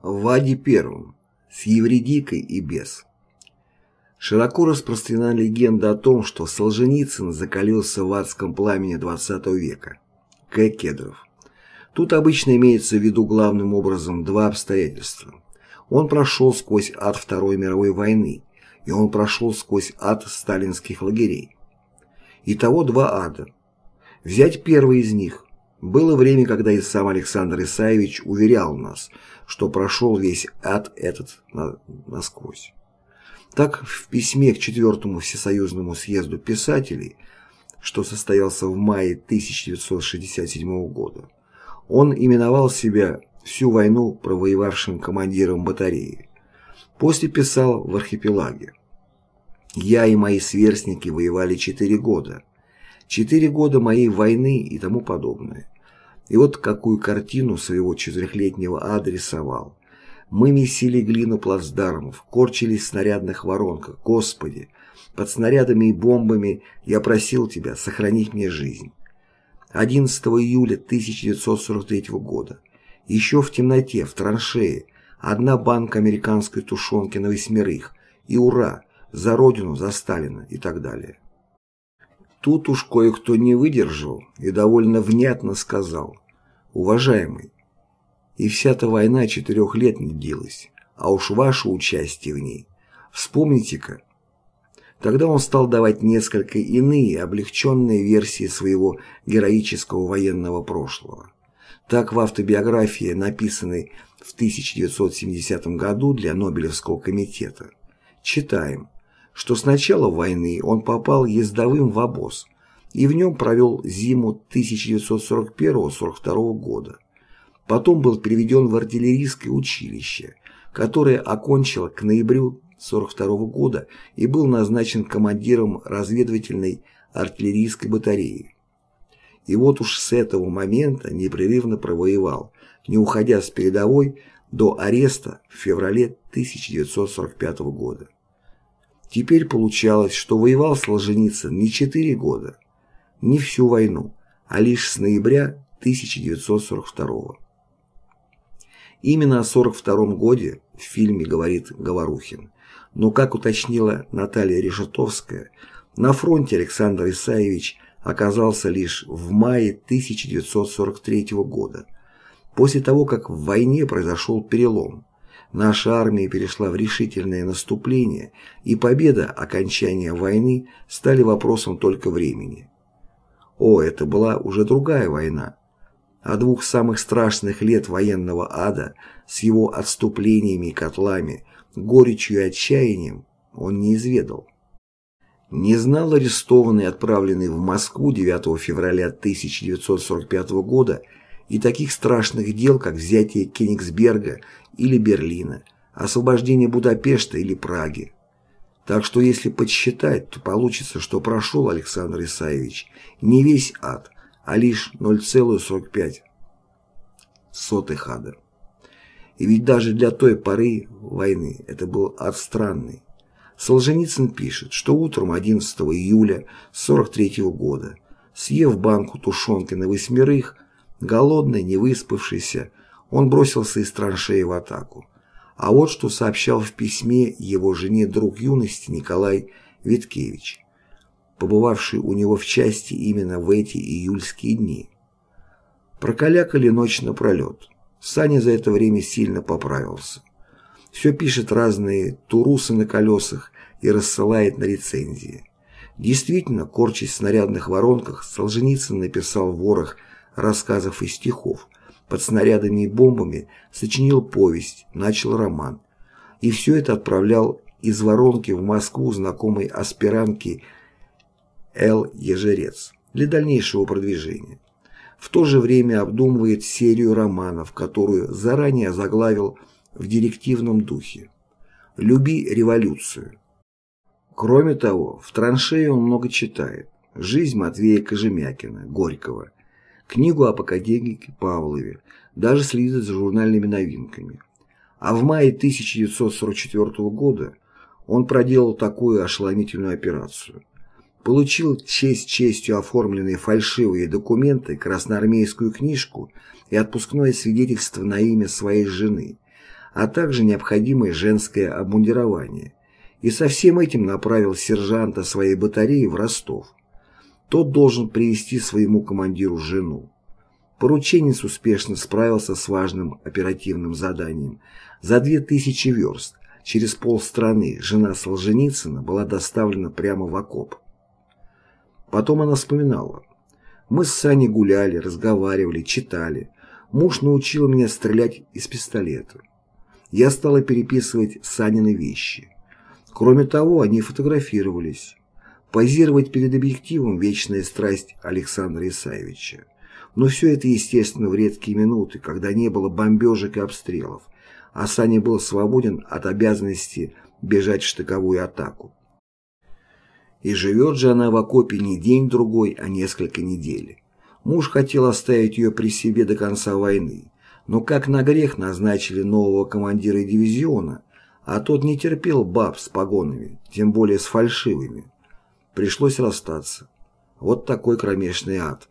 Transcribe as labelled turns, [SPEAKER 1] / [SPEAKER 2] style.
[SPEAKER 1] В Ваде Первом. С Евредикой и без. Широко распространена легенда о том, что Солженицын закалился в адском пламени XX века. К. Кедров. Тут обычно имеется в виду главным образом два обстоятельства. Он прошел сквозь ад Второй мировой войны, и он прошел сквозь ад сталинских лагерей. Итого два ада. Взять первый из них. Было время, когда и сам Александр Исаевич уверял нас, что прошел весь ад этот насквозь. Так, в письме к Четвертому Всесоюзному съезду писателей, что состоялся в мае 1967 года, он именовал себя всю войну провоевавшим командиром батареи. После писал в архипелаге. «Я и мои сверстники воевали четыре года. Четыре года моей войны и тому подобное. И вот какую картину своего четырехлетнего ада рисовал. Мы месили глину плацдармов, корчились в снарядных воронках. Господи, под снарядами и бомбами я просил Тебя сохранить мне жизнь. 11 июля 1943 года. Еще в темноте, в траншее, одна банка американской тушенки на восьмерых. И ура! За Родину, за Сталина и так далее. Тут уж кое-кто не выдержал и довольно внятно сказал «Уважаемый, и вся-то война четырех лет не длилась, а уж ваше участие в ней. Вспомните-ка». Тогда он стал давать несколько иные, облегченные версии своего героического военного прошлого. Так в автобиографии, написанной в 1970 году для Нобелевского комитета, читаем – что с начала войны он попал ездовым в обоз и в нем провел зиму 1941-42 года. Потом был переведен в артиллерийское училище, которое окончил к ноябрю 1942 года и был назначен командиром разведывательной артиллерийской батареи. И вот уж с этого момента непрерывно провоевал, не уходя с передовой до ареста в феврале 1945 года. Теперь получалось, что воевал Солженицын не четыре года, не всю войну, а лишь с ноября 1942 Именно о 1942 годе в фильме говорит Говорухин, но, как уточнила Наталья Решетовская, на фронте Александр Исаевич оказался лишь в мае 1943 года, после того, как в войне произошел перелом, Наша армия перешла в решительное наступление, и победа, окончания войны стали вопросом только времени. О, это была уже другая война. О двух самых страшных лет военного ада с его отступлениями и котлами, горечью и отчаянием он не изведал. Не знал арестованный, отправленный в Москву 9 февраля 1945 года, и таких страшных дел, как взятие Кенигсберга или Берлина, освобождение Будапешта или Праги. Так что если подсчитать, то получится, что прошел Александр Исаевич не весь ад, а лишь 0,45 сотых ада. И ведь даже для той поры войны это был ад странный. Солженицын пишет, что утром 11 июля 43 года, съев банку тушенки на восьмерых, Голодный, не выспавшийся, он бросился из траншеи в атаку. А вот что сообщал в письме его жене друг юности Николай Виткевич, побывавший у него в части именно в эти июльские дни. Прокалякали ночь напролет. Саня за это время сильно поправился. Все пишет разные турусы на колесах и рассылает на рецензии. Действительно, корчась в снарядных воронках, Солженицын написал ворох рассказов и стихов, под снарядами и бомбами сочинил повесть, начал роман. И все это отправлял из воронки в Москву знакомой аспирантки Л. Ежерец для дальнейшего продвижения. В то же время обдумывает серию романов, которую заранее заглавил в директивном духе. «Люби революцию». Кроме того, в траншее он много читает. «Жизнь Матвея Кожемякина», Горького, книгу об академике Павлове, даже следит за журнальными новинками. А в мае 1944 года он проделал такую ошеломительную операцию. Получил честь честью оформленные фальшивые документы, красноармейскую книжку и отпускное свидетельство на имя своей жены, а также необходимое женское обмундирование, и со всем этим направил сержанта своей батареи в Ростов. Тот должен привести своему командиру жену. Порученец успешно справился с важным оперативным заданием. За две тысячи верст через полстраны жена Солженицына была доставлена прямо в окоп. Потом она вспоминала. Мы с Саней гуляли, разговаривали, читали. Муж научил меня стрелять из пистолета. Я стала переписывать Санины вещи. Кроме того, они фотографировались. Позировать перед объективом – вечная страсть Александра Исаевича. Но все это, естественно, в редкие минуты, когда не было бомбежек и обстрелов, а Саня был свободен от обязанности бежать в штыковую атаку. И живет же она в окопе не день-другой, а несколько недель. Муж хотел оставить ее при себе до конца войны, но как на грех назначили нового командира дивизиона, а тот не терпел баб с погонами, тем более с фальшивыми. Пришлось расстаться. Вот такой кромешный ад.